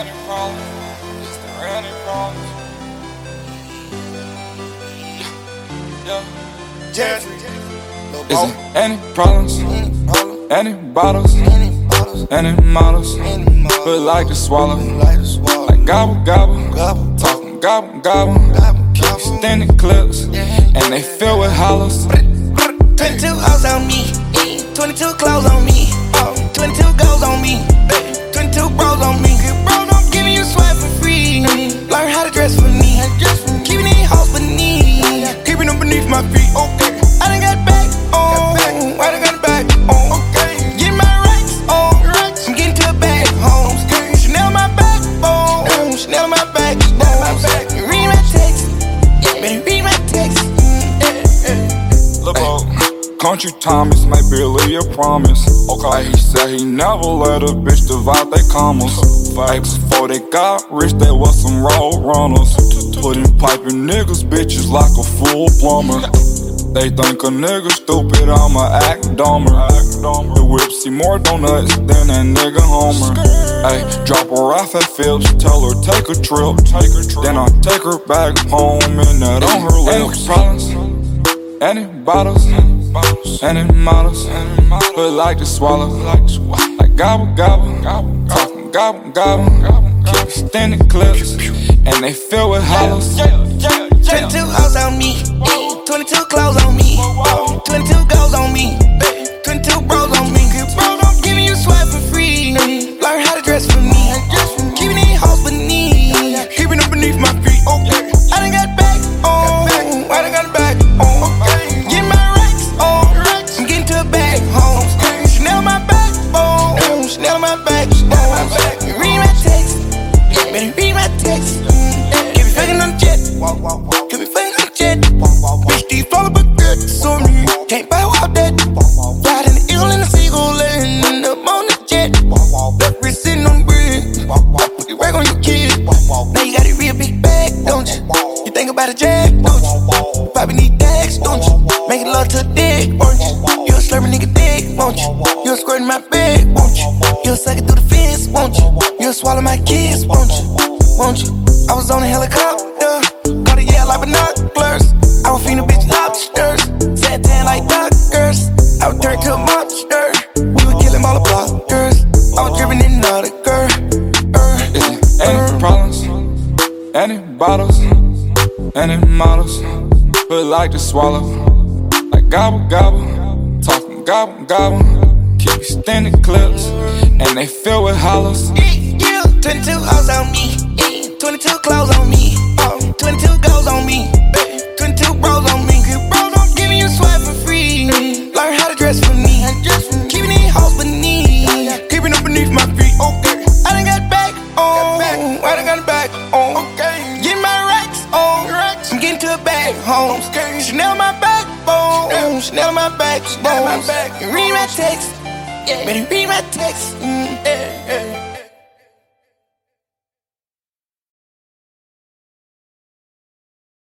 Randy problem. It's the Randy problem. Yeah. Jeffrey. Is it any problems? Any bottles? Any models? But like to swallow. Like gobble gobble. Talking gobble gobble. Extending clips. And they fill with hollows. 22 hoes on me, 22 clothes on me, 22 goals on me, 22 bros on me. My feet. Okay, I done got back oh. on, I done got back on. Okay, get my racks oh. on, I'm getting to a bag home. Chanel my backbone, Chanel my backbone. Read my text, better read my text. Lil' bro. Country Thomas, make Billy a promise. Okay, he said he never let a bitch divide they commas. Facts before they got rich, they was some road runners. Putting piping niggas, bitches like a full plumber. They think a nigga stupid, I'ma act dumber. The whip see more donuts than that nigga Homer. Ay, drop her off at Phillips, tell her take a trip. Take a trip. Then I take her back home and that on her lips. Any bottles, any models, but like to swallow, like gobble gobble, talking gobble gobble, extending clips, and they fill with hollows. 22 hoes on me, 22 clothes on me, 22 Can't buy out that. Riding the eagle and the seagull, laying up on the jet. Wrist sitting on the. Put the rag on your kid. Now you got a real big bag, don't you? You think about a jack, don't you? Probably need dags, don't you? Making love to a dick, won't you? You a slurping nigga dick, won't you? You a squirting my bed, won't you? You a suck through the fence, won't you? You a swallow my kids, won't you? Won't you? I was on a helicopter, to a monster. We were killing all the blockers. I was dripping in all the girl. Is it any problems, any bottles, any models, but like to swallow, like gobble gobble, talking gobble gobble, keep extending clips, and they fill with hollows. Yeah, 22 hoes on me, 22 clothes on me, oh, 22 goals on me, to a bag home. Chanel my backbone, Chanel my backbone. Read my text, better read my text. Mm, yeah, yeah.